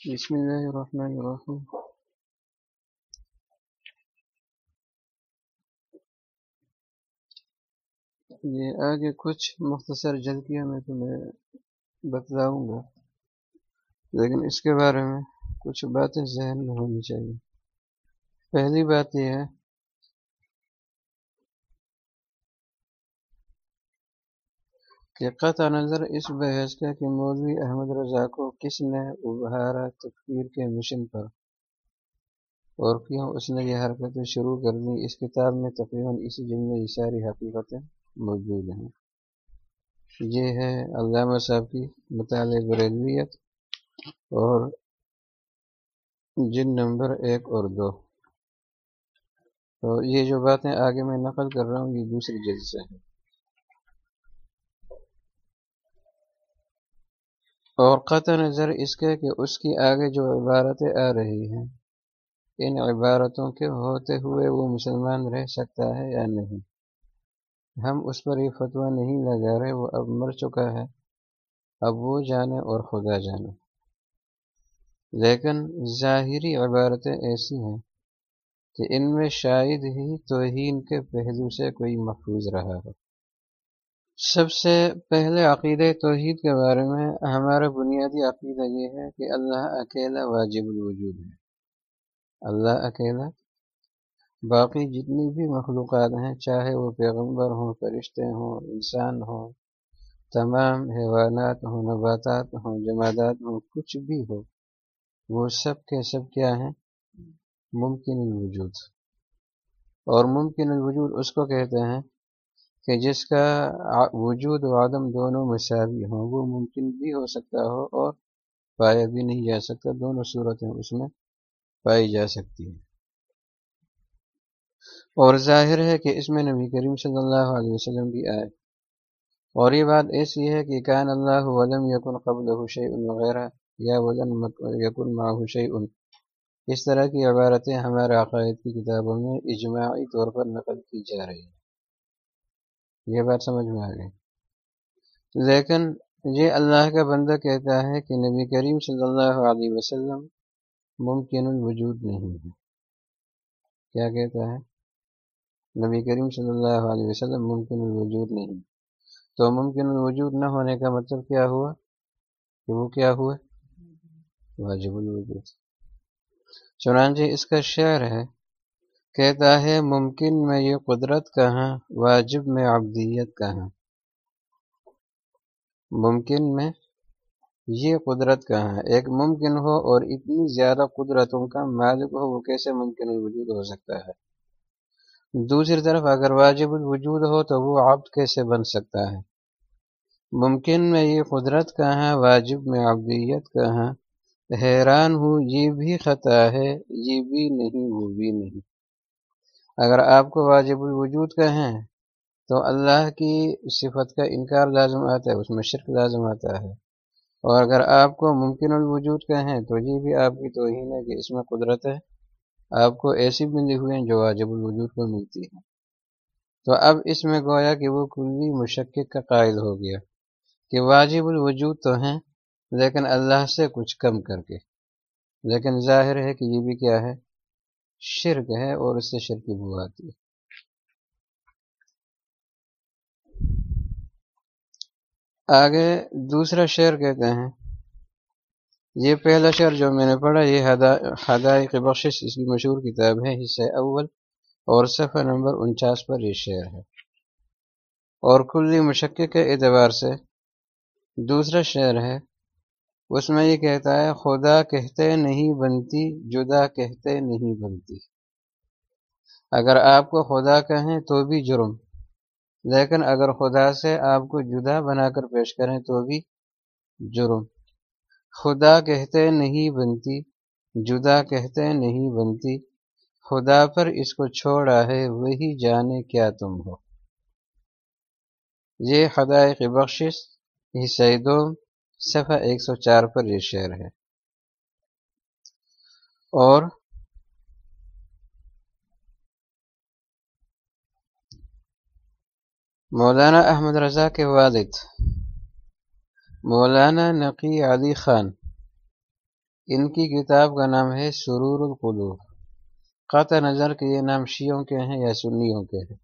بسم اللہ الرحمن الرحیم یہ آگے کچھ مختصر جلدیاں میں تمہیں بتلاؤں گا، لیکن اس کے بارے میں کچھ باتیں ذہن میں ہونی چاہیے۔ پہلی بات یہ ہے کہ قطع نظر اس بحث کا کہ مولوی احمد رضا کو کس نے ابھارا تکفیر کے مشن پر اور کیوں اس نے یہ حرکتیں شروع کر دی اس کتاب میں تقریباً اسی جملے، یہ ساری حقیقتیں موجود ہیں۔ یہ ہے علامہ صاحب کی مطالعہ بریلویت اور جن نمبر ایک اور دو۔ تو یہ جو باتیں آگے میں نقل کر رہا ہوں، یہ دوسری جلد سے ہیں اور قطع نظر اس کے کہ اس کی آگے جو عبارتیں آ رہی ہیں، ان عبارتوں کے ہوتے ہوئے وہ مسلمان رہ سکتا ہے یا نہیں۔ ہم اس پر یہ فتویٰ نہیں لگا رہے، وہ اب مر چکا ہے۔ اب وہ جانے اور خدا جانے۔ لیکن ظاہری عبارتیں ایسی ہیں کہ ان میں شاید ہی توہین کے پہلو سے کوئی محفوظ رہا ہو۔ سب سے پہلے عقیدہ توحید کے بارے میں ہمارا بنیادی عقیدہ یہ ہے کہ اللہ اکیلا واجب الوجود ہے۔ اللہ اکیلا۔ باقی جتنی بھی مخلوقات ہیں، چاہے وہ پیغمبر ہوں، فرشتے ہوں، انسان ہوں، تمام حیوانات ہوں، نباتات ہوں، جمادات ہوں، کچھ بھی ہو، وہ سب کے سب کیا ہیں؟ ممکن الوجود۔ اور ممکن الوجود اس کو کہتے ہیں کہ جس کا وجود و عدم دونوں مساوی ہوں، وہ ممکن بھی ہو سکتا ہو اور پایا بھی نہیں جا سکتا، دونوں صورتیں اس میں پائی جا سکتی ہیں۔ اور ظاہر ہے کہ اس میں نبی کریم صلی اللہ علیہ وسلم بھی آئے اور یہ بات ایسی ہے کہ کان اللہ ولم یکن قبل حشی وغیرہ یا ولم یکن مع حشی اس طرح کی عبارتیں ہمارے عقائد کی کتابوں میں اجماعی طور پر نقل کی جا رہی ہیں۔ یہ بات سمجھ میں آ گئی۔ لیکن یہ اللہ کا بندہ کہتا ہے کہ نبی کریم صلی اللہ علیہ وسلم ممکن الوجود نہیں ہے۔ کیا کہتا ہے؟ نبی کریم صلی اللہ علیہ وسلم ممکن الوجود نہیں۔ تو ممکن الوجود نہ ہونے کا مطلب کیا ہوا؟ کہ وہ کیا ہوا واجب الوجود۔ چنانچہ اس کا شعر ہے کہتا ہے، ممکن میں یہ قدرت کہاں، واجب میں عبدیت کہاں؟ ممکن میں یہ قدرت کہاں؟ ایک ممکن ہو اور اتنی زیادہ قدرتوں کا مالک ہو، وہ کیسے ممکن الوجود ہو سکتا ہے؟ دوسری طرف، اگر واجب الوجود ہو تو وہ عبد کیسے بن سکتا ہے؟ ممکن میں یہ قدرت کہاں، واجب میں عبدیت کہاں؟ حیران ہوں، یہ بھی خطا ہے، یہ بھی نہیں، وہ بھی نہیں۔ اگر آپ کو واجب الوجود کہیں تو اللہ کی صفت کا انکار لازم آتا ہے، اس میں شرک لازم آتا ہے۔ اور اگر آپ کو ممکن الوجود کہیں تو یہ بھی آپ کی توہین ہے کہ اس میں قدرت ہے۔ آپ کو ایسی ملی ہوئی ہیں جو واجب الوجود کو ملتی ہے تو اب اس میں گویا کہ وہ کلی مشقق کا قائل ہو گیا کہ واجب الوجود تو ہیں لیکن اللہ سے کچھ کم کر کے۔ لیکن ظاہر ہے کہ یہ بھی کیا ہے؟ شرک ہے اور اس سے شرکی بو آتی ہے۔ آگے دوسرا شعر کہتے ہیں۔ یہ پہلا شعر جو میں نے پڑھا، یہ حدائق بخشش، اس کی مشہور کتاب ہے، حصہ اول اور صفحہ نمبر انچاس پر یہ شعر ہے۔ اور کلی مشقے کے اعتبار سے دوسرا شعر ہے۔ اس میں یہ کہتا ہے، خدا کہتے نہیں بنتی، جدا کہتے نہیں بنتی۔ اگر آپ کو خدا کہیں تو بھی جرم، لیکن اگر خدا سے آپ کو جدا بنا کر پیش کریں تو بھی جرم۔ خدا کہتے نہیں بنتی، جدا کہتے نہیں بنتی۔ خدا پر اس کو چھوڑا ہے وہی جانے کیا تم ہو۔ یہ خدائے بخشش حصہ دوم صفحہ ایک سو چار پر یہ شعر ہے۔ اور مولانا احمد رضا کے والد، مولانا نقی علی خان، ان کی کتاب کا نام ہے سرور القلوب۔ قطع نظر کہ یہ نام شیعوں کے ہیں یا سنیوں کے ہیں؟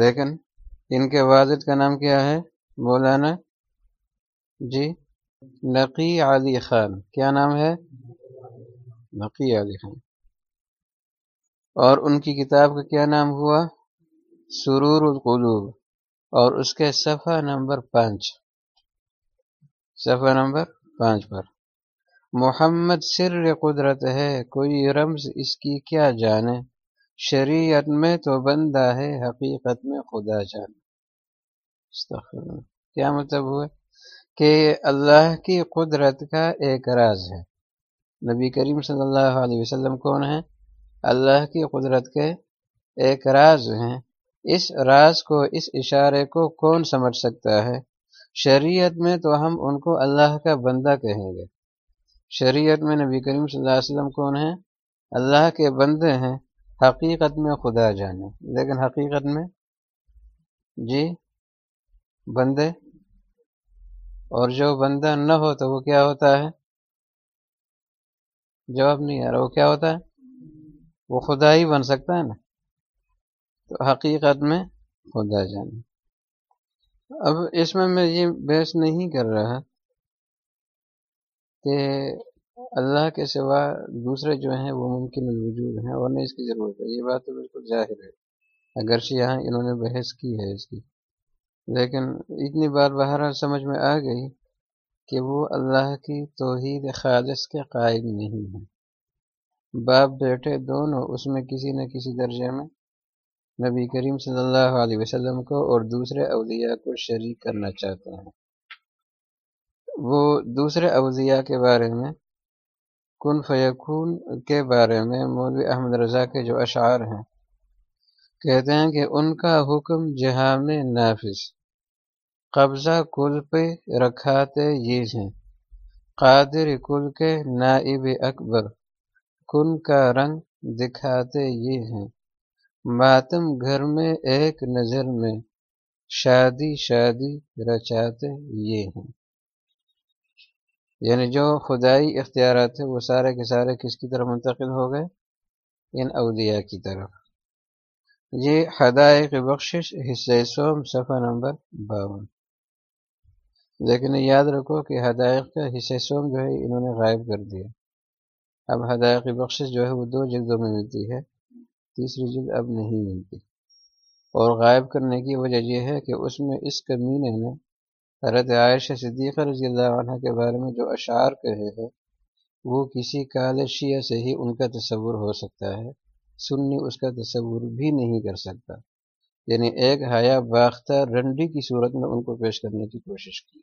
لیکن ان کے واجد کا نام کیا ہے؟ مولانا جی نقی علی خان، کیا نام ہے؟ نقی علی خان۔ اور ان کی کتاب کا کیا نام ہوا؟ سرور القلوب۔ اور اس کے صفحہ نمبر پانچ۔ صفحہ نمبر پانچ پر۔ محمد سر قدرت ہے، کوئی رمز اس کی کیا جانے شریعت میں تو بندہ ہے، حقیقت میں خدا جانے کیا مطلب ہوا؟ کہ اللہ کی قدرت کا ایک راز ہے۔ نبی کریم صلی اللہ علیہ وسلم کون ہے اللہ کی قدرت کے ایک راز ہیں۔ اس راز کو، اس اشارے کو کون سمجھ سکتا ہے؟ شریعت میں تو ہم ان کو اللہ کا بندہ کہیں گے۔ شریعت میں نبی کریم صلی اللہ علیہ وسلم کون ہیں؟ اللہ کے بندے ہیں۔ حقیقت میں خدا جانے۔ لیکن حقیقت میں؟ جی؟ بندے۔ اور جو بندہ نہ ہو تو وہ کیا ہوتا ہے؟ جواب نہیں آ رہا، وہ کیا ہوتا ہے؟ وہ خدا ہی بن سکتا ہے نا؟ تو حقیقت میں خدا جانے اب اس میں میں یہ بحث نہیں کر رہا کہ اللہ کے سوا دوسرے جو ہیں وہ ممکن الوجود ہیں، اور نہیں اس کی ضرورت ہے، یہ بات تو بالکل ظاہر ہے۔ اگرچہ یہاں انہوں نے بحث کی ہے اس کی۔ لیکن اتنی بار بہرحال سمجھ میں آ گئی کہ وہ اللہ کی توحید خالص کے قائم نہیں ہیں۔ باپ بیٹے دونوں اس میں کسی نہ کسی درجے میں نبی کریم صلی اللہ علیہ وسلم کو اور دوسرے اولیاء کو شریک کرنا چاہتے ہیں۔ وہ دوسرے اولیاء کے بارے میں کن فیکون کے بارے میں مولوی احمد رضا کے جو اشعار ہیں، کہتے ہیں کہ ان کا حکم جہاں میں نافذ قبضہ کل پہ رکھاتے یہ ہیں۔ قادر کل کے نائب اکبر، کن کا رنگ دکھاتے یہ ہیں۔ ماتم گھر میں ایک نظر میں شادی شادی رچاتے یہ ہیں۔ یعنی جو خدائی اختیارات تھے وہ سارے کے سارے کس کی طرف منتقل ہو گئے؟ ان اولیاء کی طرف۔ یہ ہدایت بخشش، حصہ سوم صفحہ نمبر باون۔ لیکن یاد رکھو کہ ہدایت کا حصہ سوم جو ہے، انہوں نے غائب کر دیا۔ اب ہدایت بخشش جو ہے، وہ دو جلدوں میں ملتی ہے، تیسری جلد اب نہیں ملتی۔ اور غائب کرنے کی وجہ یہ ہے کہ اس میں اس کمینے نے حضرت عائشہ صدیقہ رضی اللہ عنہ کے بارے میں جو اشعار کہے ہیں، وہ کسی کال شیعہ سے ہی ان کا تصور ہو سکتا ہے۔ سنی اس کا تصور بھی نہیں کر سکتا۔ یعنی ایک حیا باختہ رنڈی کی صورت میں ان کو پیش کرنے کی کوشش کی۔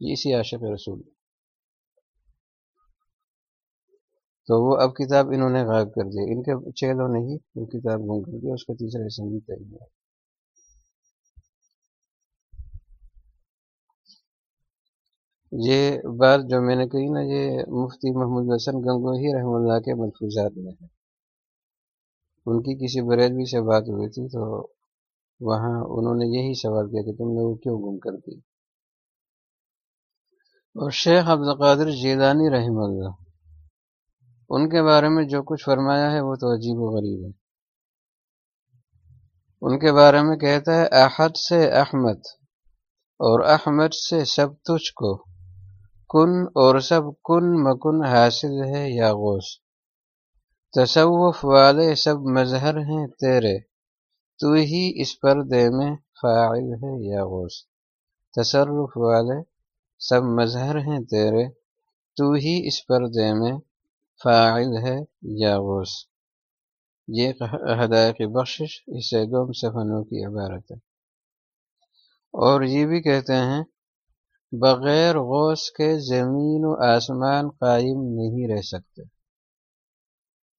یہ اسی عاشق رسول تو وہ اب کتاب انہوں نے غائب کر دیا ان کے چیلوں نے ہی وہ کتاب گم کر دیا اس کا تیسرا حصہ بھی تیار ہے یہ بات جو میں نے کہی نا، یہ مفتی محمود حسن گنگوہی رحم اللہ کے ملفوظات میں ہے۔ ان کی کسی بریلوی سے بات ہوئی تھی تو وہاں انہوں نے یہی سوال کیا کہ تم نے وہ کیوں گم کر دی اور شیخ عبدالقادر جیلانی رحم اللہ۔ ان کے بارے میں جو کچھ فرمایا ہے وہ تو عجیب و غریب ہے۔ ان کے بارے میں کہتا ہے، احد سے احمد، اور احمد سے سب تجھ کو۔ کن اور سب کن مکن حاصل ہے یا غوث؟ تصوف والے سب مظہر ہیں تیرے۔ تو ہی اس پردے میں فاعل ہے یا غوث۔ تصرف والے سب مظہر ہیں تیرے، تو ہی اس پردے میں فاعل ہے یا غوث۔ یہ ہدایت بخشش، اسے دوم صفنوں کی عبارت ہے۔ اور یہ بھی کہتے ہیں، بغیر غوث کے زمین و آسمان قائم نہیں رہ سکتے۔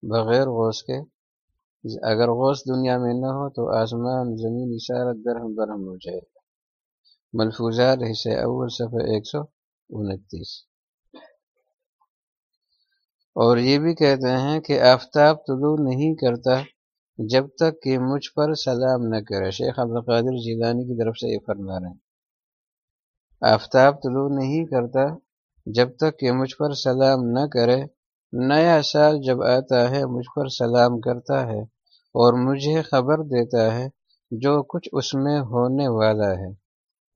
بغیر غوث کے، اگر غوث دنیا میں نہ ہو تو آسمان، زمین، اشارت درہم برہم ہو جائے۔ گا ملفوظات حصے اول صفحہ ایک سو انتیس۔ اور یہ بھی کہتے ہیں کہ آفتاب طلوع نہیں کرتا جب تک کہ مجھ پر سلام نہ کرے۔ شیخ عبدالقادر جیلانی کی طرف سے یہ فرما رہے ہیں۔ آفتاب طلوع نہیں کرتا جب تک کہ مجھ پر سلام نہ کرے۔ نیا سال جب آتا ہے مجھ پر سلام کرتا ہے اور مجھے خبر دیتا ہے جو کچھ اس میں ہونے والا ہے۔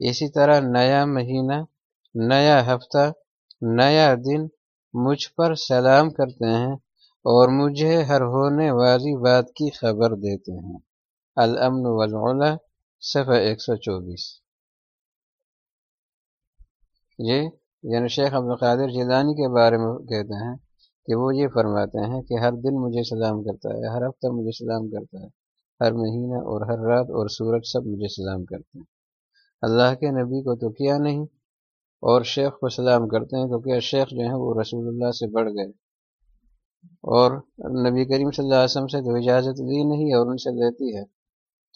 اسی طرح نیا مہینہ، نیا ہفتہ، نیا دن مجھ پر سلام کرتے ہیں اور مجھے ہر ہونے والی بات کی خبر دیتے ہیں۔ الامن والعلا، صفحہ ایک سو چوبیس۔ یہ یعنی شیخ عبدالقادر جیلانی کے بارے میں کہتے ہیں کہ وہ یہ فرماتے ہیں کہ ہر دن مجھے سلام کرتا ہے، ہر ہفتہ مجھے سلام کرتا ہے، ہر مہینہ اور ہر رات اور سورج سب مجھے سلام کرتے ہیں۔ اللہ کے نبی کو تو کیا نہیں اور شیخ کو سلام کرتے ہیں تو کیا شیخ جو ہیں وہ رسول اللہ سے بڑھ گئے اور نبی کریم صلی اللہ علیہ وسلم سے تو اجازت دی نہیں اور ان سے لیتی ہے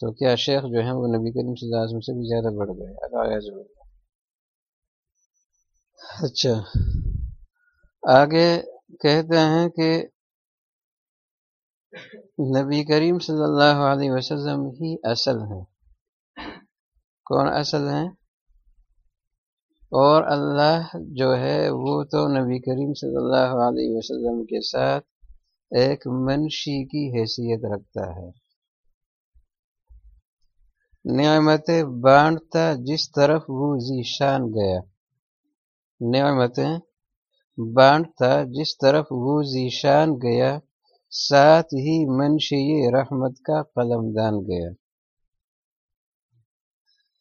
تو کیا شیخ جو ہیں وہ نبی کریم صلی اللہ علیہ وسلم سے بھی زیادہ بڑھ گئے؟ اللہ اچھا۔ آگے کہتے ہیں کہ نبی کریم صلی اللہ علیہ وسلم ہی اصل ہے کون اصل ہیں؟ اور اللہ جو ہے وہ تو نبی کریم صلی اللہ علیہ وسلم کے ساتھ ایک منشی کی حیثیت رکھتا ہے۔ نعمت بانٹتا جس طرف وہ ذیشان گیا۔ نعمتیں بانٹتا جس طرف وہ ذیشان گیا، ساتھ ہی منشی رحمت کا قلم دان گیا۔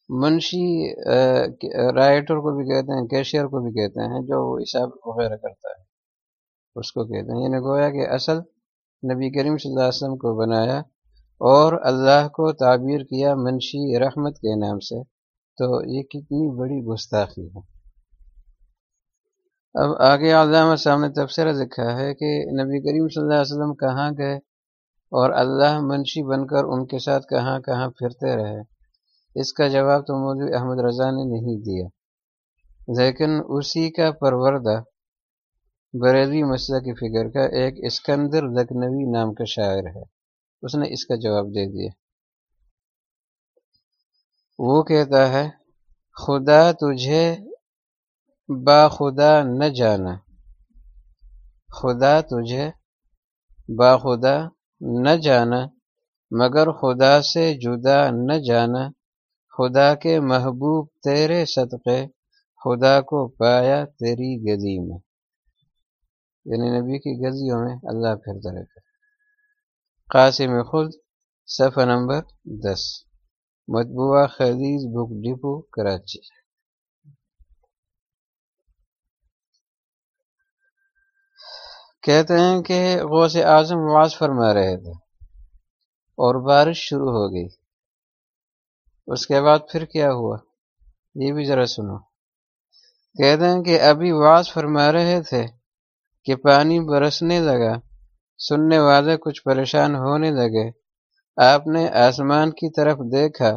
منشی رائٹر کو بھی کہتے ہیں کیشیئر کو بھی کہتے ہیں جو حساب وغیرہ کرتا ہے۔ اس کو کہتے ہیں یعنی گویا کہ اصل نبی کریم صلی اللہ علیہ وسلم کو بنایا اور اللہ کو تعبیر کیا منشی رحمت کے نام سے۔ تو یہ کتنی بڑی گستاخی ہے۔ اب آگے علامہ سامنے تبصرہ لکھا ہے کہ نبی کریم صلی اللہ علیہ وسلم کہاں گئے اور اللہ منشی بن کر ان کے ساتھ کہاں کہاں پھرتے رہے۔ اس کا جواب تو مولوی احمد رضا نے نہیں دیا۔ لیکن اسی کا پروردہ بریلوی مسئلہ کی فکر کا ایک اسکندر لکھنوی نام کا شاعر ہے۔ اس نے اس کا جواب دے دیا۔ وہ کہتا ہے، خدا تجھے با خدا نہ جانا۔ خدا تجھے با خدا نہ جانا، مگر خدا سے جدا نہ جانا۔ خدا کے محبوب تیرے صدقے، خدا کو پایا تیری گلی میں۔ یعنی نبی کی گلیوں میں اللہ پھر رہے قاسم خود صفحہ نمبر دس۔ مطبوعہ خدیز بک ڈپو، کراچی۔ کہتے ہیں کہ غوث اعظم واز فرما رہے تھے اور بارش شروع ہو گئی۔ اس کے بعد پھر کیا ہوا؟ یہ بھی ذرا سنو۔ کہتے ہیں کہ ابھی واز فرما رہے تھے کہ پانی برسنے لگا، سننے والے کچھ پریشان ہونے لگے۔ آپ نے آسمان کی طرف دیکھا،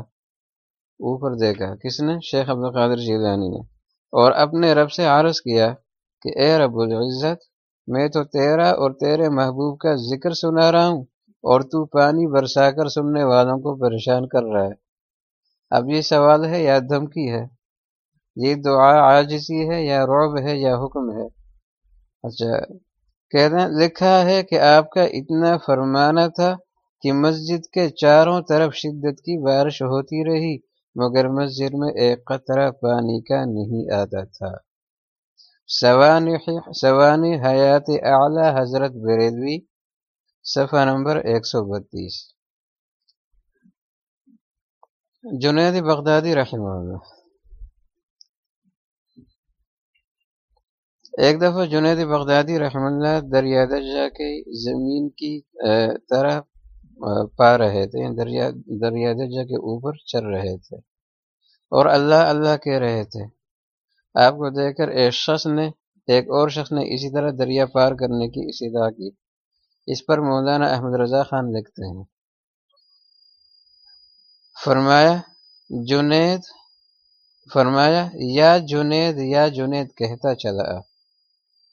اوپر دیکھا۔ کس نے؟ شیخ عبدالقادر جیلانی نے۔ اور اپنے رب سے عارض کیا کہ، اے رب العزت، میں تو تیرا اور تیرے محبوب کا ذکر سنا رہا ہوں اور تو پانی برسا کر سننے والوں کو پریشان کر رہا ہے۔ اب یہ سوال ہے یا دھمکی ہے؟ یہ دعا عاجزی ہے یا روب ہے یا حکم ہے؟ اچھا کہتے لکھا ہے کہ آپ کا اتنا فرمانا تھا کہ مسجد کے چاروں طرف شدت کی بارش ہوتی رہی، مگر مسجد میں ایک قطرہ پانی کا نہیں آتا تھا۔ سوانی حیات اعلی حضرت بریلوی، صفحہ نمبر ایک سو بتیس۔ جنید بغدادی رحمہ اللہ۔ ایک دفعہ جنید بغدادی رحمہ اللہ دریا درجہ کی زمین کی طرح پا رہے تھے یعنی دریا درجہ کے اوپر چل رہے تھے۔ اور اللہ اللہ کہہ رہے تھے۔ آپ کو دیکھ کر ایک شخص نے، ایک اور شخص نے اسی طرح دریا پار کرنے کی استدا کی۔ اس پر مولانا احمد رضا خان لکھتے ہیں۔ فرمایا، جنید، فرمایا، یا جنید یا جنید کہتا چلا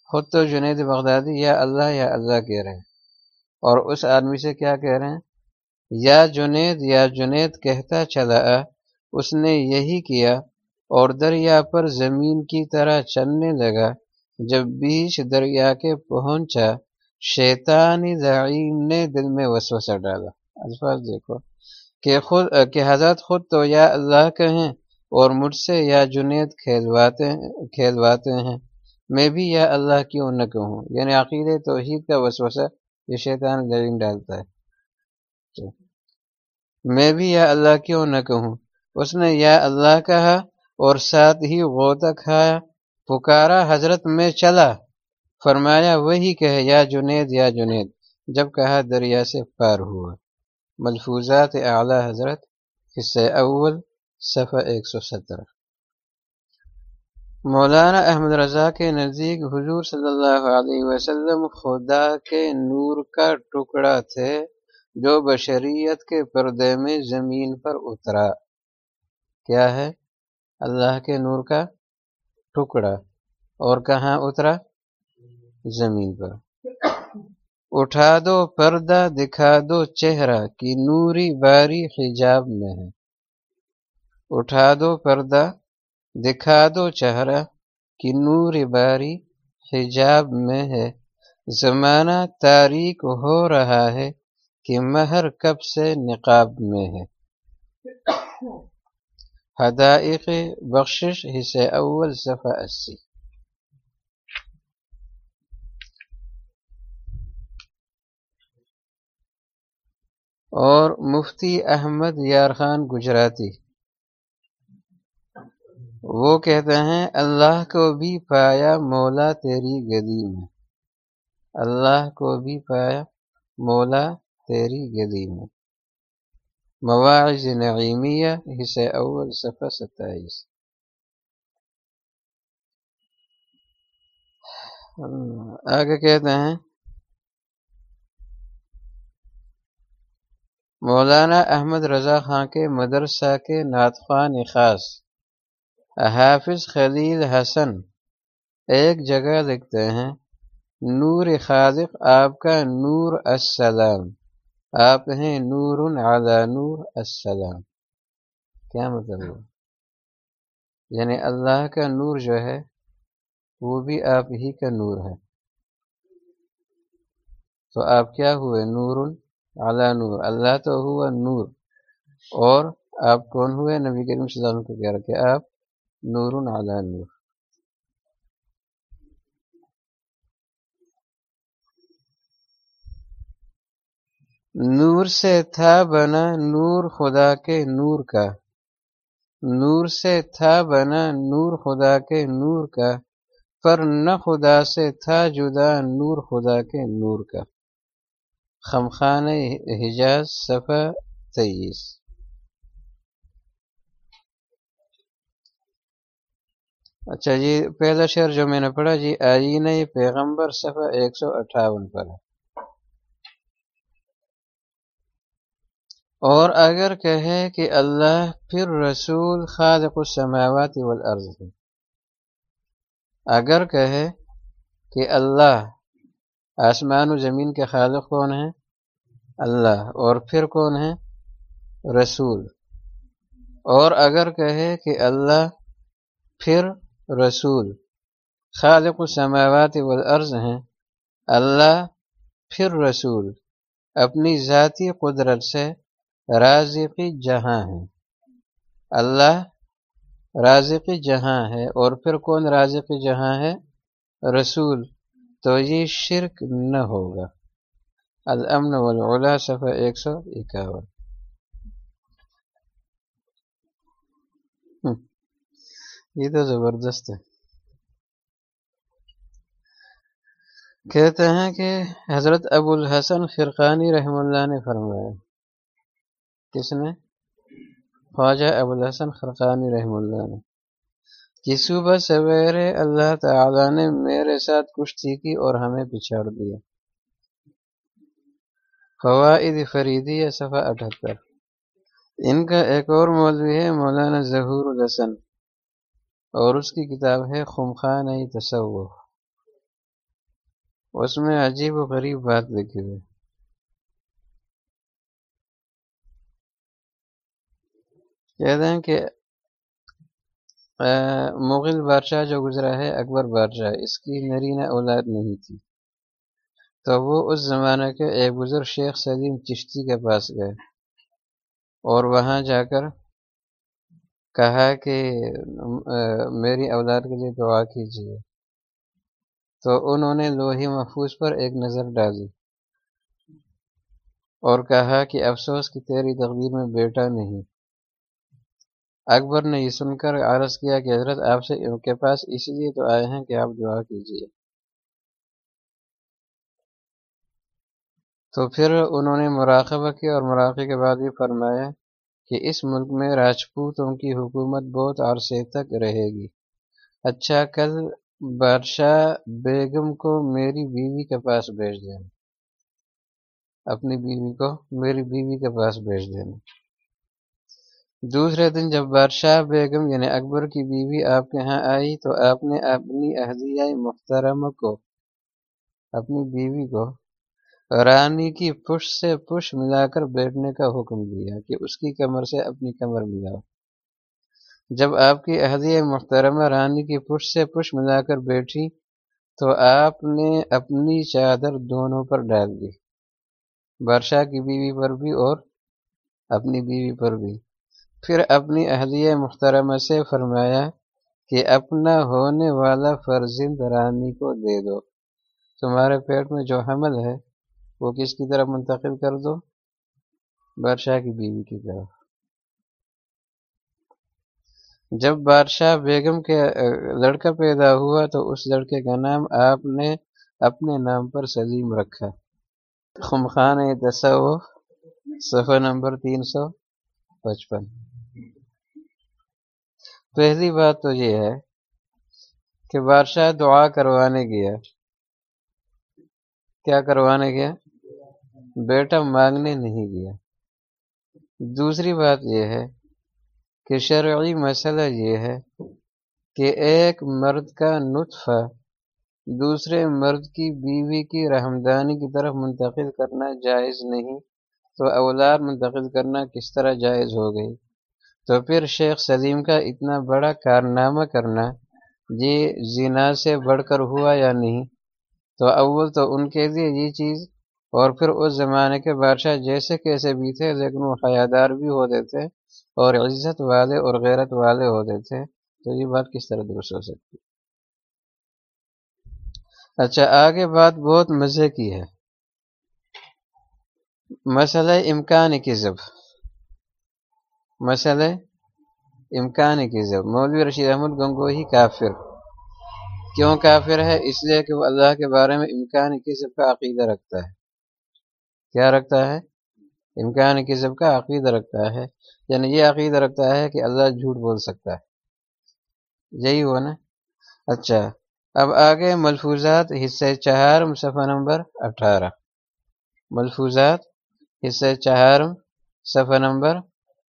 خود تو جنید بغدادی، یا اللہ یا اللہ کہہ رہے اور اس آدمی سے کیا کہہ رہے ہیں؟ یا جنید یا جنید کہتا چلا اس نے یہی کیا اور دریا پر زمین کی طرح چلنے لگا۔ جب بیچ دریا کے پہنچا، شیطانی زعیم نے دل میں وسوسہ ڈالا۔ الفاظ دیکھو۔ کہ خود، کہ حضرت خود تو یا اللہ کہیں اور مجھ سے یا جنید کھیلواتے کھیلواتے ہیں۔ میں بھی یا اللہ کیوں نہ کہوں یعنی عقید توحید کا وسوسہ یہ شیطان زعیم ڈالتا ہے۔ میں بھی یا اللہ کیوں نہ کہوں اس نے یا اللہ کہا اور ساتھ ہی غوطہ کھایا۔ پکارا، حضرت میں چلا۔ فرمایا، وہی کہے یا جنید یا جنید۔ جب کہا، دریا سے پار ہوا۔ ملفوظات اعلیٰ حضرت حصہ اول، صفحہ ایک سو سترہ مولانا احمد رضا کے نزدیک حضور صلی اللہ علیہ وسلم خدا کے نور کا ٹکڑا تھے جو بشریت کے پردے میں زمین پر اترا۔ کیا ہے؟ اللہ کے نور کا ٹکڑا۔ اور کہاں اترا؟ زمین پر۔ اٹھا دو پردہ دکھا دو چہرہ کی نوری باری حجاب میں ہے۔ اٹھا دو پردہ دکھا دو چہرہ کی نوری باری حجاب میں ہے۔ زمانہ تاریخ ہو رہا ہے کہ مہر کب سے نقاب میں ہے۔ حدائق بخشش حصے اول صفحہ اسی۔ اور مفتی احمد یار خان گجراتی۔ وہ کہتے ہیں، اللہ کو بھی پایا مولا تیری گلی میں۔ اللہ کو بھی پایا مولا تیری گلی میں۔ مواعظ نعیمیہ، حصہ اول، صفحہ ستائیس۔ آگے کہتے ہیں مولانا احمد رضا خان کے مدرسہ کے ناطخوان خاص۔ حافظ خلیل حسن ایک جگہ لکھتے ہیں، نور خالق آپ کا نور السلام۔ آپ ہیں نور علی نور السلام۔ کیا مطلب یعنی اللہ کا نور جو ہے، وہ بھی آپ ہی کا نور ہے۔ تو آپ کیا ہوئے؟ نور اعلیٰ نور، اللہ تو ہوا نور۔ اور آپ کون ہوئے؟ نبی کریم صلی اللہ علیہ وسلم کو کہہ رکھے آپ نور اعلیٰ نور۔ نور سے تھا بنا نور خدا کے نور کا۔ نور سے تھا بنا نور خدا کے نور کا، پر نہ خدا سے تھا جدا نور خدا کے نور کا۔ خمخان حجاز صفحہ تیئیس. اچھا جی پہلا شعر جو میں نے پڑھا جی آئین پیغمبر صفحہ ایک سو اٹھاون پر ہے۔ اور اگر کہے کہ اللہ پھر رسول خالق السماوات والارض ہے۔ اگر کہے کہ اللہ آسمان و زمین کے خالق کون ہیں؟ اللہ۔ اور پھر کون ہیں؟ رسول۔ اور اگر کہے کہ اللہ، پھر رسول۔ خالق السماوات والارض ہیں۔ اللہ، پھر رسول۔ اپنی ذاتی قدرت سے رازقی جہاں ہیں۔ اللہ رازقی جہاں ہے۔ اور پھر کون رازقی جہاں ہے؟ رسول۔ تو یہ شرک نہ ہوگا۔ الامن والعلا صفحہ ایک سو اکاون۔ یہ تو زبردست ہے۔ کہتے ہیں کہ حضرت ابو الحسن فرقانی رحم اللہ نے فرمایا، کس نے؟ خواجہ ابو الحسن فرقانی رحم اللہ نے۔ کہ صبح سویرے اللہ تعالی نے میرے ساتھ کشتی کی اور ہمیں پچھاڑ دیا۔ فوائد فریدی صفحہ اٹھہتر۔ ان کا ایک اور مولوی ہے، مولانا ظہور الحسن۔ اور اس کی کتاب ہے خمخان تصور اس میں عجیب و غریب بات لکھی ہوئی۔ کہتے ہیں کہ مغل بادشاہ جو گزرا ہے، اکبر بادشاہ، اس کی نرینہ اولاد نہیں تھی۔ تو وہ اس زمانے کے ایک بزرگ شیخ سلیم چشتی کے پاس گئے۔ اور وہاں جا کر کہا کہ میری اولاد کے لیے دعا کیجیے۔ تو انہوں نے لوہی محفوظ پر ایک نظر ڈالی اور کہا کہ، افسوس کہ تیری تقدیر میں بیٹا نہیں۔ اکبر نے یہ سن کر عرض کیا کہ حضرت آپ سے ان کے پاس اس لیے تو آئے ہیں کہ آپ دعا کیجیے۔ تو پھر انہوں نے مراقبہ کیا اور مراقبے کے بعد بھی فرمایا کہ اس ملک میں راجپوتوں کی حکومت بہت عرصے تک رہے گی۔ اچھا کل بادشاہ بیگم کو میری بیوی کے پاس بھیج دینا۔ اپنی بیوی کو میری بیوی کے پاس بھیج دینا۔ دوسرے دن جب بادشاہ بیگم یعنی اکبر کی بیوی آپ کے ہاں آئی تو آپ نے اپنی اہلیہ محترمہ کو، اپنی بیوی کو رانی کی پش سے پش ملا کر بیٹھنے کا حکم دیا کہ اس کی کمر سے اپنی کمر ملاؤ۔ جب آپ کی اہلیہ محترمہ رانی کی پش سے پش ملا کر بیٹھی تو آپ نے اپنی چادر دونوں پر ڈال دی۔ بادشاہ کی بیوی پر بھی اور اپنی بیوی پر بھی۔ پھر اپنی اہلیہ محترمہ سے فرمایا کہ اپنا ہونے والا فرزند رانی کو دے دو۔ تمہارے پیٹ میں جو حمل ہے، وہ کس کی طرف منتقل کر دو؟ بادشاہ کی بیوی کی طرف۔ جب بادشاہ بیگم کے، لڑکا پیدا ہوا تو اس لڑکے کا نام آپ نے اپنے نام پر سلیم رکھا۔ خمخان تصوف، صفحہ نمبر تین سو پچپن۔ پہلی بات تو یہ ہے کہ بادشاہ دعا کروانے گیا۔ کیا کروانے گیا؟ بیٹا مانگنے نہیں گیا۔ دوسری بات یہ ہے کہ شرعی مسئلہ یہ ہے کہ ایک مرد کا نطفہ دوسرے مرد کی بیوی کی رحمدانی کی طرف منتقل کرنا جائز نہیں، تو اولاد منتقل کرنا کس طرح جائز ہو گئی؟ تو پھر شیخ سلیم کا اتنا بڑا کارنامہ کرنا، یہ زنا سے بڑھ کر ہوا یا نہیں؟ تو اول تو ان کے لیے یہ چیز، اور پھر اس زمانے کے بادشاہ جیسے کیسے بھی تھے، لیکن وہ حیادار بھی ہوتے تھے اور عزت والے اور غیرت والے ہوتے تھے۔ تو یہ بات کس طرح درست ہو سکتی؟ اچھا آگے بات بہت مزے کی ہے۔ مسئلہ امکان کی ضب مسئلہ امکان کی ضب مولوی رشید احمد گنگوہی کافر۔ کیوں کافر ہے؟ اس لیے کہ وہ اللہ کے بارے میں امکان کی ضب کا عقیدہ رکھتا ہے۔ کیا رکھتا ہے؟ امکان کی ضب کا عقیدہ رکھتا ہے۔ یعنی یہ عقیدہ رکھتا ہے کہ اللہ جھوٹ بول سکتا ہے۔ یہی ہوا نا؟ اچھا۔ اب آگے ملفوظات، حصہ چہارم صفحہ نمبر اٹھارہ۔ ملفوظات، حصہ چہارم صفحہ نمبر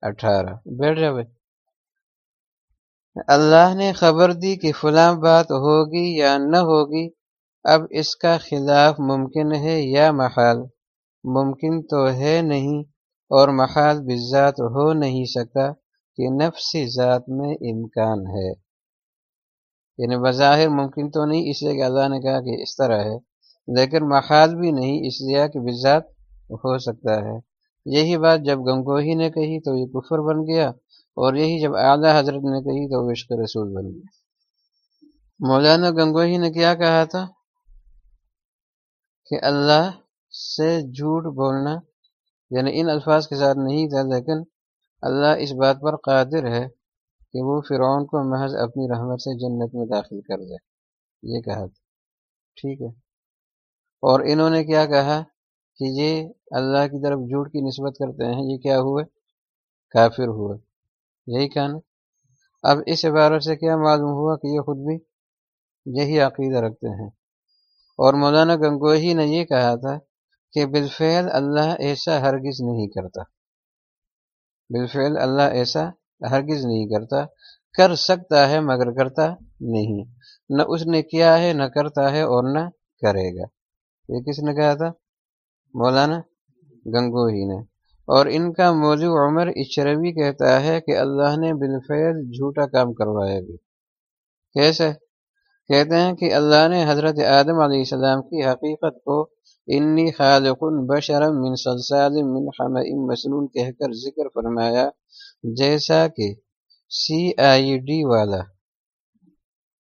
اٹھارہ۔ بیٹھ جاؤ اللہ نے خبر دی کہ فلاں بات ہوگی یا نہ ہوگی، اب اس کا خلاف ممکن ہے یا محال؟ ممکن تو ہے نہیں، اور محال بذات ہو نہیں سکا کہ نفسی ذات میں امکان ہے۔ یعنی بظاہر ممکن تو نہیں، اس لیے کہ اللہ نے کہا کہ اس طرح ہے، لیکن محال بھی نہیں، اس لیے کہ بذات ہو سکتا ہے۔ یہی بات جب گنگوہی نے کہی تو یہ کفر بن گیا اور یہی جب اعلیٰ حضرت نے کہی تو عشق رسول بن گیا۔ مولانا گنگوہی نے کیا کہا تھا؟ کہ اللہ سے جھوٹ بولنا یعنی ان الفاظ کے ساتھ نہیں تھا، لیکن اللہ اس بات پر قادر ہے کہ وہ فرعون کو محض اپنی رحمت سے جنت میں داخل کر دے۔ یہ کہا تھا۔ ٹھیک ہے۔ اور انہوں نے کیا کہا؟ کہ یہ اللہ کی طرف جھوٹ کی نسبت کرتے ہیں، یہ کیا ہوئے؟ کافر ہوئے۔ یہی کہنا۔ اب اس عبارت سے کیا معلوم ہوا کہ یہ خود بھی یہی عقیدہ رکھتے ہیں؟ اور مولانا گنگوہی نے یہ کہا تھا کہ بالفعل اللہ ایسا ہرگز نہیں کرتا۔ بالفعل اللہ ایسا ہرگز نہیں کرتا۔ کر سکتا ہے مگر کرتا نہیں۔ نہ اس نے کیا ہے، نہ کرتا ہے اور نہ کرے گا۔ یہ کس نے کہا تھا؟ مولانا گنگوہی نے۔ اور ان کا موضوع عمر اچروی کہتا ہے کہ اللہ نے بالفعل جھوٹا کام کروایا بھی۔ کیسے؟ کہتے ہیں کہ اللہ نے حضرت آدم علیہ السلام کی حقیقت کو انی خالق بشرم من صلصال من حمع مسنون کہہ کر ذکر فرمایا، جیسا کہ سی آئی ڈی والا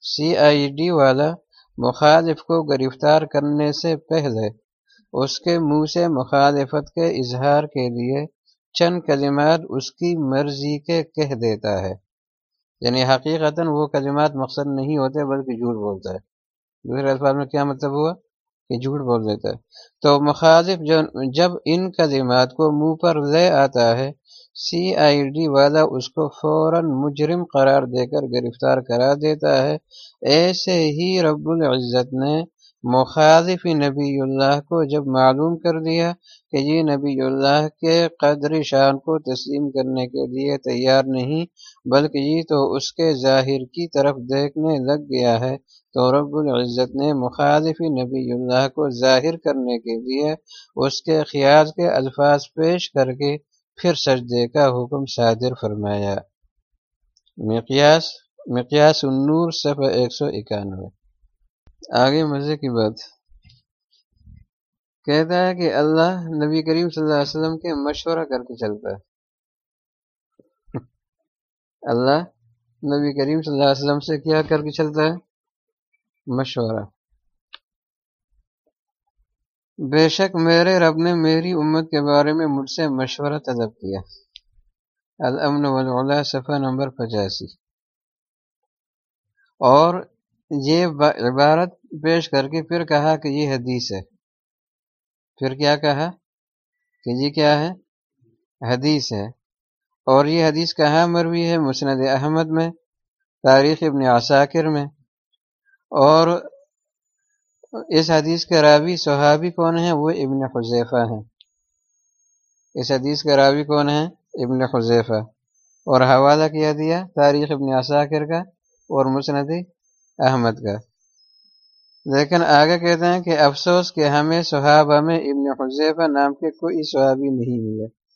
سی آئی ڈی والا مخالف کو گرفتار کرنے سے پہلے اس کے منہ سے مخالفت کے اظہار کے لیے چند کلمات اس کی مرضی کے کہہ دیتا ہے۔ یعنی حقیقت وہ کلمات مقصد نہیں ہوتے بلکہ جھوٹ بولتا ہے۔ دوسرے الفاظ میں کیا مطلب ہوا؟ کہ جھوٹ بول دیتا ہے۔ تو مخالف جب ان کلمات کو منہ پر لے آتا ہے سی آئی ڈی والا اس کو فوراً مجرم قرار دے کر گرفتار کرا دیتا ہے۔ ایسے ہی رب العزت نے مخالف نبی اللہ کو جب معلوم کر دیا کہ یہ نبی اللہ کے قدر شان کو تسلیم کرنے کے لیے تیار نہیں، بلکہ یہ تو اس کے ظاہر کی طرف دیکھنے لگ گیا ہے، تو رب العزت نے مخالف نبی اللہ کو ظاہر کرنے کے لیے اس کے خیال کے الفاظ پیش کر کے پھر سجدے کا حکم صادر فرمایا۔ مقیاس مقیاس النور، صفحہ ایک سو اکانوے۔ آگے مزے کی بات۔ کہتا ہے کہ اللہ نبی کریم صلی اللہ علیہ وسلم کے مشورہ کر کے چلتا ہے۔ اللہ نبی کریم صلی اللہ علیہ وسلم سے کیا کر کے چلتا ہے؟ مشورہ۔ بے شک میرے رب نے میری امت کے بارے میں مجھ سے مشورہ طلب کیا۔ الامن والعلا، صفحہ نمبر پچاسی۔ اور یہ عبارت پیش کر کے پھر کہا کہ یہ حدیث ہے۔ پھر کیا کہا؟ کہ یہ کیا ہے؟ حدیث ہے۔ اور یہ حدیث کہاں مروی ہے؟ مسند احمد میں، تاریخ ابن عساکر میں۔ اور اس حدیث کے راوی صحابی کون ہیں؟ وہ ابن حذیفہ ہیں۔ اس حدیث کے راوی کون ہیں؟ ابن حذیفہ۔ اور حوالہ کیا دیا تاریخ ابن عساکر کا اور مسند احمد کا۔ لیکن آگے کہتے ہیں کہ افسوس کہ ہمیں صحابہ میں ابن حذیفہ نام کے کوئی صحابی نہیں ملے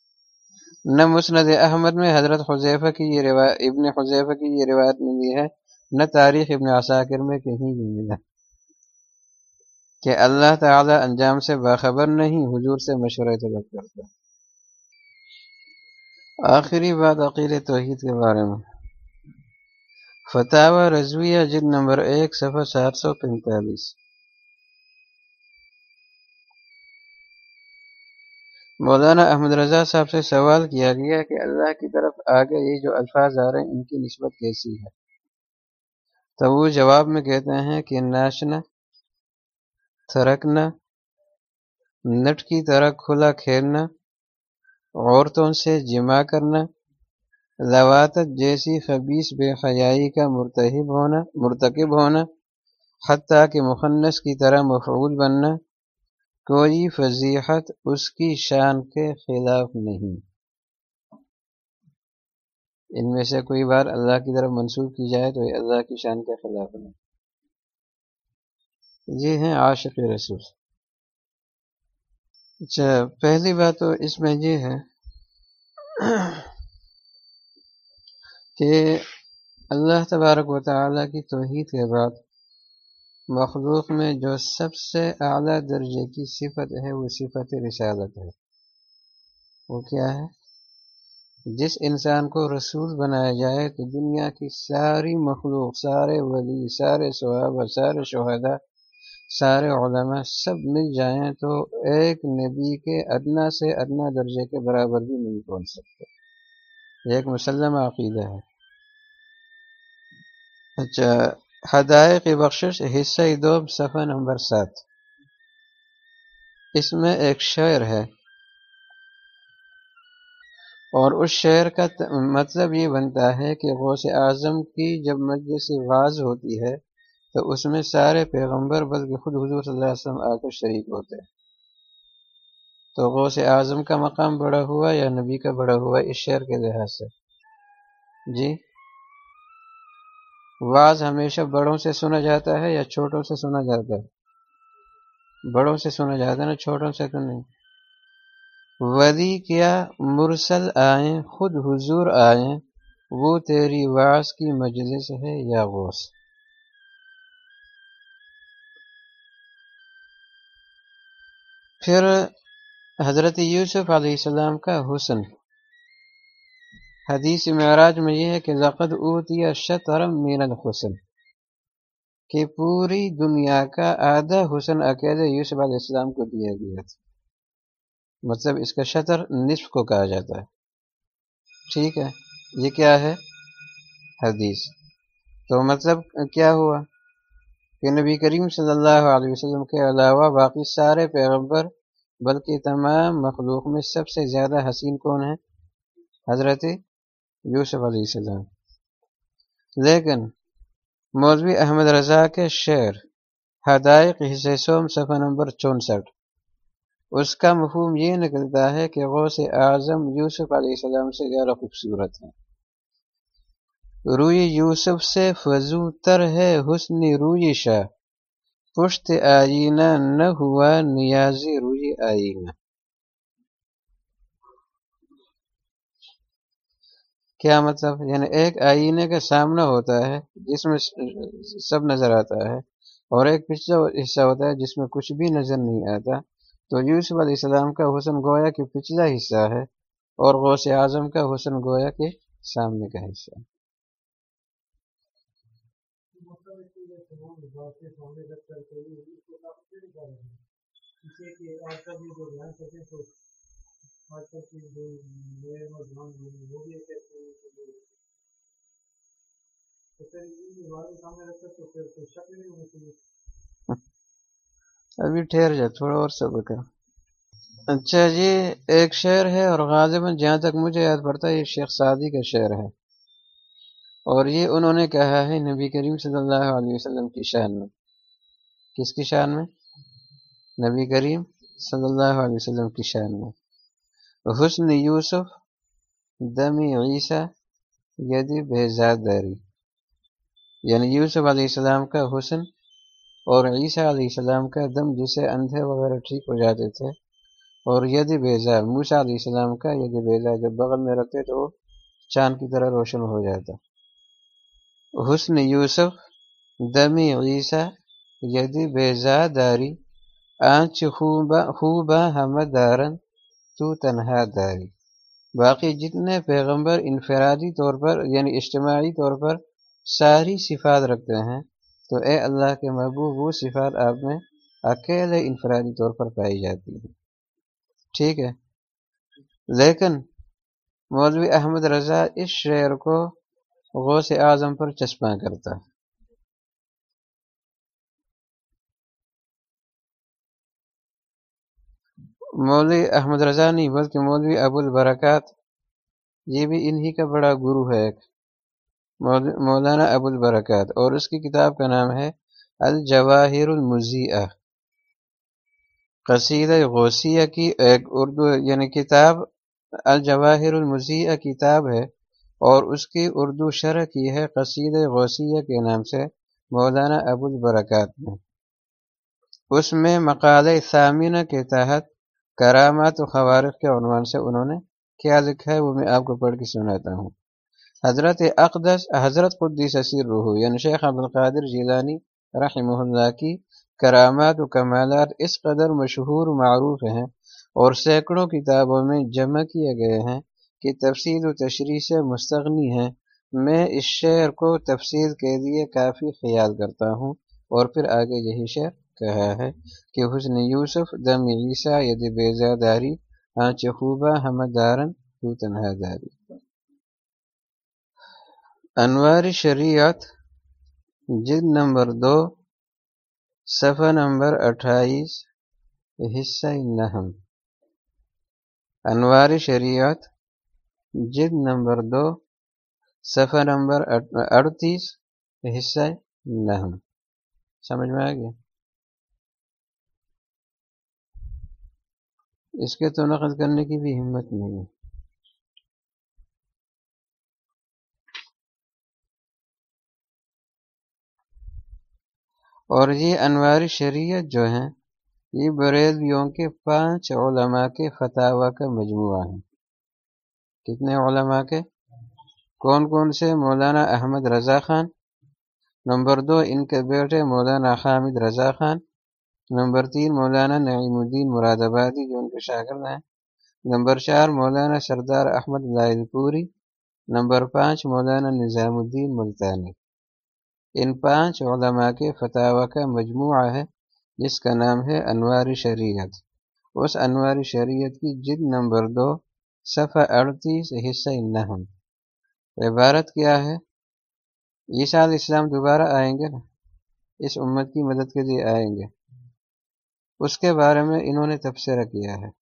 نہ مسند احمد میں حضرت حذیفہ کی یہ روایت ابن حذیفہ کی یہ روایت ملی ہے، نہ تاریخ ابن عساکر میں کہیں بھی ملا۔ کہ اللہ تعالی انجام سے باخبر نہیں، حضور سے مشورہ طلب کرتا۔ آخری بات عقیل توحید کے بارے میں۔ فتح و رضویہ جد نمبر ایک، صفحہ سات سو پینتالیس۔ مولانا احمد رضا صاحب سے سوال کیا گیا کہ اللہ کی طرف آگے یہ جو الفاظ آ رہے ہیں، ان کی نسبت کیسی ہے؟ تو وہ جواب میں کہتے ہیں کہ ناشنا تھرکنا، نٹ کی طرح کھلا کھیلنا، عورتوں سے جمع کرنا لواتت جیسی خبیص بے حیائی کا مرتحب ہونا، مرتکب ہونا، حتیٰ کہ مخنص کی طرح مفعول بننا، کوئی فضیحت اس کی شان کے خلاف نہیں۔ ان میں سے کوئی بار اللہ کی طرف منسوخ کی جائے تو یہ اللہ کی شان کے خلاف نہیں۔ یہ ہیں عاشق رسول۔ اچھا پہلی بات تو اس میں یہ ہے کہ اللہ تبارک و تعالیٰ کی توحید کے بعد مخلوق میں جو سب سے اعلیٰ درجے کی صفت ہے، وہ صفت رسالت ہے۔ وہ کیا ہے؟ جس انسان کو رسول بنایا جائے تو دنیا کی ساری مخلوق، سارے ولی، سارے صحابہ، سارے شہداء، سارے علماء سب مل جائیں تو ایک نبی کے ادنا سے ادنا درجے کے برابر بھی نہیں پہنچ سکتے۔ یہ ایک مسلم عقیدہ ہے۔ اچھا ہدایت کی بخشش حصہ دو صفحہ نمبر سات۔ اس میں ایک شعر ہے۔ اور اس شعر کا مطلب یہ بنتا ہے کہ غوث اعظم کی جب مجلس واز ہوتی ہے، تو اس میں سارے پیغمبر بلکہ خود حضور صلی اللہ علیہ وسلم آ کر شریک ہوتے ہیں۔ تو غوث اعظم کا مقام بڑا ہوا یا نبی کا بڑا ہوا، اس شعر کے لحاظ سے۔ جی؟ واز ہمیشہ بڑوں سے سنا جاتا ہے یا چھوٹوں سے سنا جاتا ہے؟ بڑوں سے سنا جاتا ہے نا، چھوٹوں سے تو نہیں۔ ودی کیا مرسل آئیں، خود حضور آئیں، وہ تیری واس کی مجلس ہے یا غوث؟ پھر حضرت یوسف علیہ السلام کا حسن۔ حدیث معراج میں یہ ہے کہ لقد اوتیا شطرم مین الحسن، کہ پوری دنیا کا آدھا حسن اکیلے یوسف علیہ السلام کو دیا گیا تھا۔ مطلب اس کا شطر نصف کو کہا جاتا ہے۔ ٹھیک ہے، یہ کیا ہے؟ حدیث۔ تو مطلب کیا ہوا؟ کہ نبی کریم صلی اللہ علیہ وسلم کے علاوہ باقی سارے پیغمبر، بلکہ تمام مخلوق میں سب سے زیادہ حسین کون ہے حضرت یوسف علیہ السلام۔ لیکن مولوی احمد رضا کے شعر حدائق حصے سوم صفحہ نمبر چونسٹھ۔ اس کا مفہوم یہ نکلتا ہے کہ غوث اعظم یوسف علیہ السلام سے زیادہ خوبصورت ہے روئی یوسف سے فضو تر ہے حسن روئی شاہ۔ پشت آئینہ نہ ہوا نیازی روئی آئینہ۔ کیا مطلب یعنی ایک آئینے کا سامنا ہوتا ہے، جس میں سب نظر آتا ہے، اور ایک پچھلا حصہ ہوتا ہے جس میں کچھ بھی نظر نہیں آتا۔ تو یوسف علیہ السلام کا حسن گویا کہ پچھلا حصہ ہے، اور غوث اعظم کا حسن گویا کے سامنے کا حصہ۔ ابھی ٹھہر جائے تھوڑا اور سب کا اچھا جی ایک شعر ہے اور غالباً جہاں تک مجھے یاد پڑتا ہے، یہ شیخ سعدی کا شعر ہے۔ اور یہ انہوں نے کہا ہے نبی کریم صلی اللہ علیہ وسلم کی شان میں۔ کس کی شان میں؟ نبی کریم صلی اللہ علیہ وسلم کی شان میں۔ حسن یوسف، دم عیسیٰ، یدی بہزاد داری۔ یعنی یوسف علیہ السلام کا حسن اور عیسیٰ علیہ السلام کا دم جسے اندھے وغیرہ ٹھیک ہو جاتے تھے اور ید بیزا موسا علیہ السلام کا ید بیزا جب بغل میں رکھتے تو وہ چاند کی طرح روشن ہو جاتا۔ حسن یوسف دمی عیسیٰ، ید بیزا داری، آنچ خوبا حمد دارن، تو تنہا داری۔ باقی جتنے پیغمبر انفرادی طور پر یعنی اجتماعی طور پر ساری صفات رکھتے ہیں، تو اے اللہ کے محبوب، وہ صفات آپ میں اکیلے انفرادی طور پر پائی جاتی ہیں۔ ٹھیک ہے۔ لیکن مولوی احمد رضا اس شعر کو غوث اعظم پر چسپاں کرتا۔ ہے مولوی احمد رضا نہیں، بلکہ مولوی ابو البرکات یہ بھی انہی کا بڑا گرو ہے۔ ایک مولانا ابو البرکات اور اس کی کتاب کا نام ہے الجواہر المزیہ قصید غوثیہ کی ایک اردو یعنی کتاب الجواہر المزیہ کتاب ہے اور اس کی اردو شرح کی ہے قصید غوثیہ کے نام سے مولانا ابو البرکات نے۔ اس میں مقال ثامینہ کے تحت کرامات و خوارق کے عنوان سے انہوں نے کیا لکھا ہے وہ میں آپ کو پڑھ کے سناتا ہوں۔ حضرت اقدس، حضرت قدیس اسیر روح یعنی شیخ عبدالقادر جیلانی رحمہ اللہ کی کرامات و کمالات اس قدر مشہور معروف ہیں اور سینکڑوں کتابوں میں جمع کیے گئے ہیں کہ تفصیل و تشریح سے مستغنی ہیں۔ میں اس شعر کو تفصیل کے لیے کافی خیال کرتا ہوں اور پھر آگے یہی شعر کہا ہے کہ حسن یوسف، دم عیسیٰ، ید بیزا داری، آنچ خوبہ حمد دارن، تو تنہا داری۔ انوار شریعت، جلد نمبر دو، صفحہ نمبر اٹھائیس، حصہ نہم انوار شریعت، جلد نمبر دو، صفحہ نمبر اڑتیس، حصہ نہم سمجھ میں آ گیا؟ اس کے تو نقل کرنے کی بھی ہمت نہیں اور یہ انوار شریعت جو ہیں، یہ بریلویوں کے پانچ علماء کے فتح کا مجموعہ ہے کتنے علماء کے؟ کون کون سے؟ مولانا احمد رضا خان۔ نمبر دو، ان کے بیٹے مولانا حامد رضا خان۔ نمبر تین، مولانا نعیم الدین مراد آبادی جو ان کے شاگرد ہیں۔ نمبر چار، مولانا سردار احمد لائل پوری۔ نمبر پانچ، مولانا نظام الدین ملتانی۔ ان پانچ علماء کے فتح کا مجموعہ ہے، جس کا نام ہے انواری شریعت۔ اس انواری شریعت کی جد نمبر دو، صفحہ اڑتیس، حصہ نہم عبارت کیا ہے؟ عیسیٰ علیہ السلام دوبارہ آئیں گے نا؟ اس امت کی مدد کے لیے آئیں گے۔ اس کے بارے میں انہوں نے تبصرہ کیا ہے۔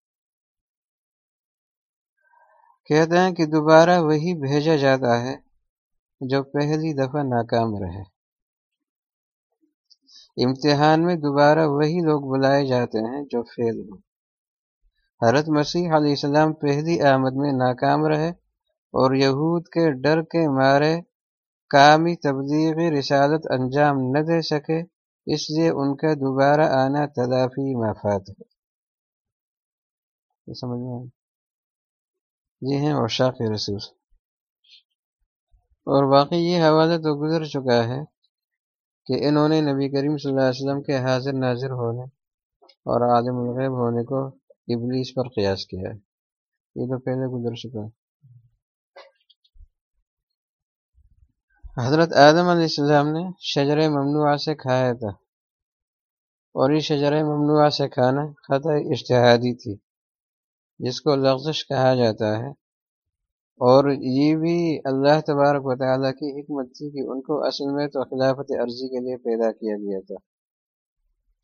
کہتے ہیں کہ دوبارہ وہی بھیجا جاتا ہے جو پہلی دفعہ ناکام رہے۔ امتحان میں دوبارہ وہی لوگ بلائے جاتے ہیں جو فیل ہو حضرت مسیح علیہ السلام پہلی آمد میں ناکام رہے اور یہود کے ڈر کے مارے کامی تبلیغی رسالت انجام نہ دے سکے، اس لیے ان کا دوبارہ آنا تدافی مفاد ہے۔ سمجھ میں جی ہیں اور رسول۔ اور باقی یہ حوالہ تو گزر چکا ہے۔ کہ انہوں نے نبی کریم صلی اللہ علیہ وسلم کے حاضر ناظر ہونے اور عالم الغیب ہونے کو ابلیس پر قیاس کیا ہے۔ یہ تو پہلے گزر چکا۔ حضرت آدم علیہ السلام نے شجر ممنوعہ سے کھایا تھا۔ اور یہ شجر ممنوعہ سے کھانا خطۂ اشتہادی تھی، جس کو لغزش کہا جاتا ہے۔ اور یہ بھی اللہ تبارک و تعالیٰ کی حکمت تھی کہ ان کو اصل میں تو خلافت عرضی کے لیے پیدا کیا گیا تھا۔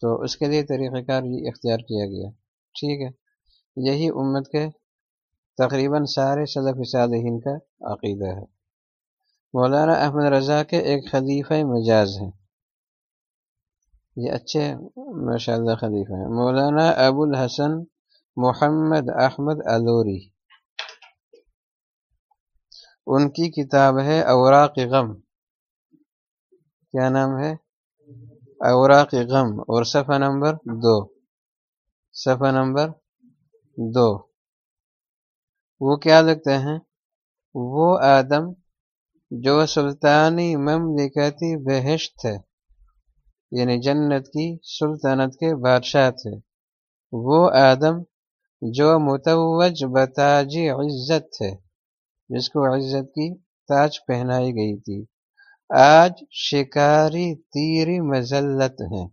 تو اس کے لیے طریقہ کار یہ اختیار کیا گیا۔ ٹھیک ہے۔ یہی امت کے تقریباً سارے صدف صالحین کا عقیدہ ہے۔ مولانا احمد رضا کے ایک خلیفہ مجاز ہیں۔ یہ اچھے ماشاء اللہ خلیفہ ہیں۔ مولانا ابو الحسن محمد احمد الوری ان کی کتاب ہے اوراق غم۔ کیا نام ہے؟ اوراق غم۔ اور صفحہ نمبر دو۔ صفحہ نمبر دو۔ وہ کیا لگتے ہیں؟ وہ آدم جو سلطانی مملکتی بہشت ہے یعنی جنت کی سلطنت کے بادشاہ تھے۔ وہ آدم جو متوج بتاجی عزت تھے۔ جس کو عزت کی تاج پہنائی گئی تھی۔ آج شکاری تیری مزلت ہیں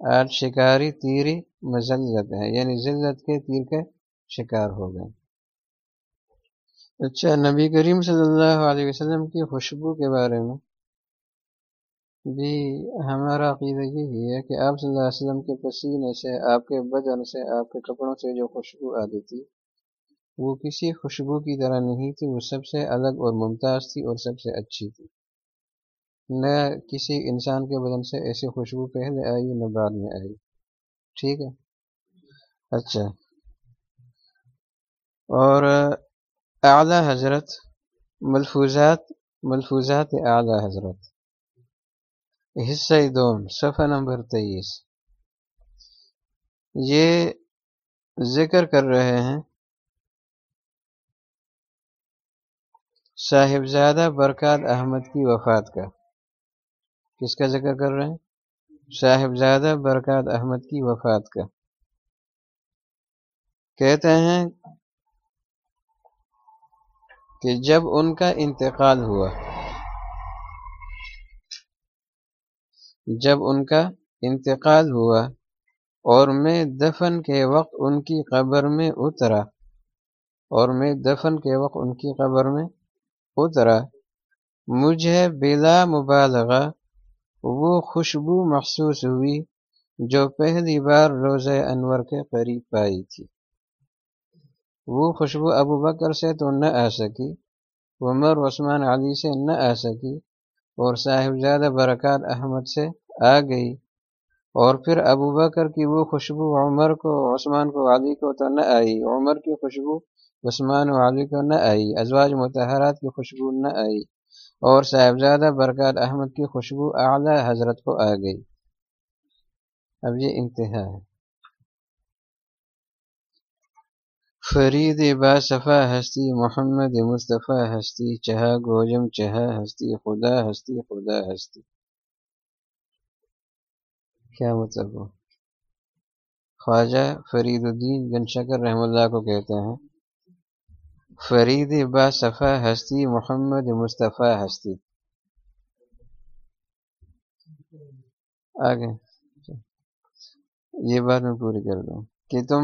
آج شکاری تیری مزلت ہیں یعنی ذلت کے تیر کے شکار ہو گئے۔ اچھا نبی کریم صلی اللہ علیہ وسلم کی خوشبو کے بارے میں جی ہمارا عقیدہ یہی ہے کہ آپ صلی اللہ علیہ وسلم کے پسینے سے، آپ کے بدن سے، آپ کے کپڑوں سے جو خوشبو آتی تھی وہ کسی خوشبو کی طرح نہیں تھی، وہ سب سے الگ اور ممتاز تھی اور سب سے اچھی تھی۔ نہ کسی انسان کے بدن سے ایسی خوشبو پہلے آئی، نہ بعد میں آئی۔ ٹھیک ہے؟ اچھا۔ اور اعلیٰ حضرت، ملفوظات ملفوظات اعلیٰ حضرت۔ حصہ دوم صفحہ نمبر تیئیس۔ یہ ذکر کر رہے ہیں صاحبزادہ برکات احمد کی وفات کا۔ کس کا ذکر کر رہے ہیں؟ صاحبزادہ برکات احمد کی وفات کا۔ کہتے ہیں کہ جب ان کا انتقال ہوا، جب ان کا انتقال ہوا اور میں دفن کے وقت ان کی قبر میں اترا، اور میں دفن کے وقت ان کی قبر میں اترا مجھے بلا مبالغہ وہ خوشبو محسوس ہوئی جو پہلی بار روز انور کے قریب پائی تھی۔ وہ خوشبو ابو بکر سے تو نہ آ سکی، عمر، عثمان علی سے نہ آ سکی اور صاحبزادہ برکات احمد سے آ گئی۔ اور پھر ابو بکر کی وہ خوشبو عمر کو، عثمان کو، علی کو تو نہ آئی۔ عمر کی خوشبو عثمان و علی کو نہ آئی، ازواج متحرات کی خوشبو نہ آئی، اور صاحبزادہ برکات احمد کی خوشبو اعلیٰ حضرت کو آ گئی۔ اب یہ انتہا ہے۔ فرید با صفا ہستی، محمد مصطفیٰ ہستی، چہا گوجم، چہا ہستی، خدا ہستی خدا ہستی۔ کیا مطلب خواجہ فرید الدین گن شکر رحم اللہ کو کہتے ہیں۔ فرید با صفا ہستی، محمد مصطفیٰ ہستی۔ آگے۔ یہ بات میں پوری کر دوں۔ کہ تم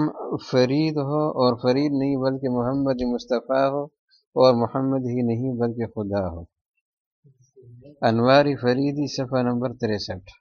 فرید ہو اور فرید نہیں، بلکہ محمد مصطفیٰ ہو اور محمد ہی نہیں، بلکہ خدا ہو۔ انواری فریدی، صفحہ نمبر تریسٹھ۔